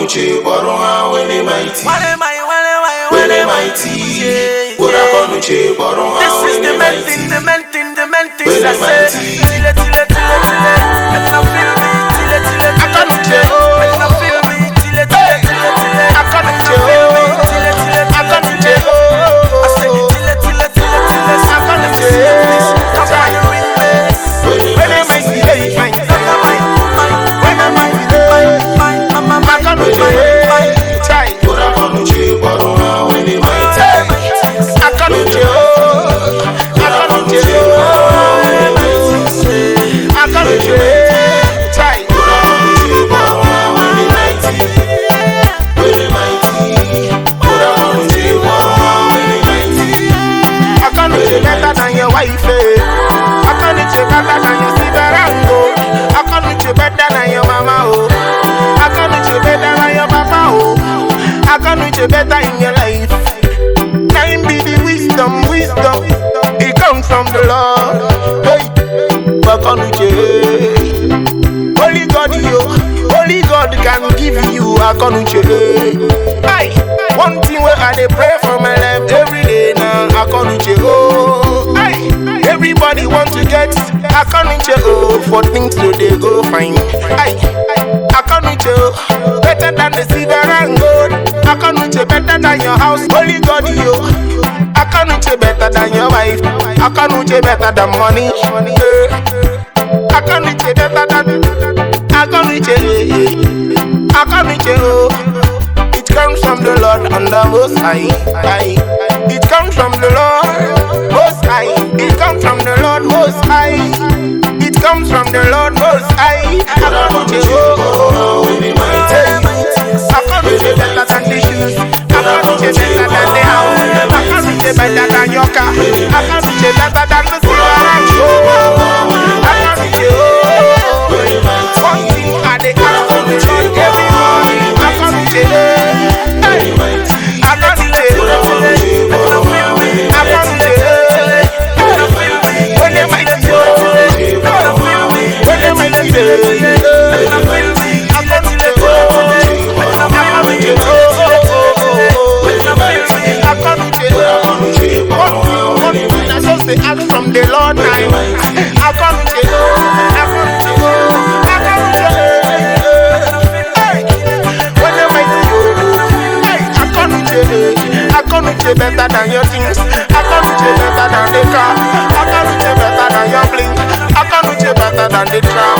akọnuche kpọrọ ha wele mighty Wale mai, wale mai, wele wale mai. mighty Yeah, were yeah. akọnuche kpọrọ ha This is the wele main thing, mighty Akanuche better than your wife, eh. Akanuche better than your silver and gold. Akanuche better than your mama, oh. Akanuche better than your papa, oh. Akanuche better in your life. Time be the wisdom, wisdom. It comes from the Lord. Hey, Akanuche. Holy God, yo. Holy God can give you Akanuche. Hey, one thing where I pray for my life every day now. Akanuche, oh. Everybody want to get Akanuche, oh. For things to they go fine. Hey, Akanuche, oh. Better than the silver and gold. Akanuche better than your house. Holy God, yo. Akanuche better than your wife. Akanuche better than money. Yeah. Akanuche better than Akanuche. Akanuche, oh. It comes from the Lord and the Most High. It comes from the Lord Most High. It comes from the Lord Most High. It comes from the Lord Most High. Akanuche, oh. Akanuche better than the shoes. Akanuche better than the house. Akanuche better than your car. Akanuche better than the silver and gold. Akanuche, oh. One better than your things. Akanuche better than the car. Akanuche better than your bling. Akanuche better than the tram.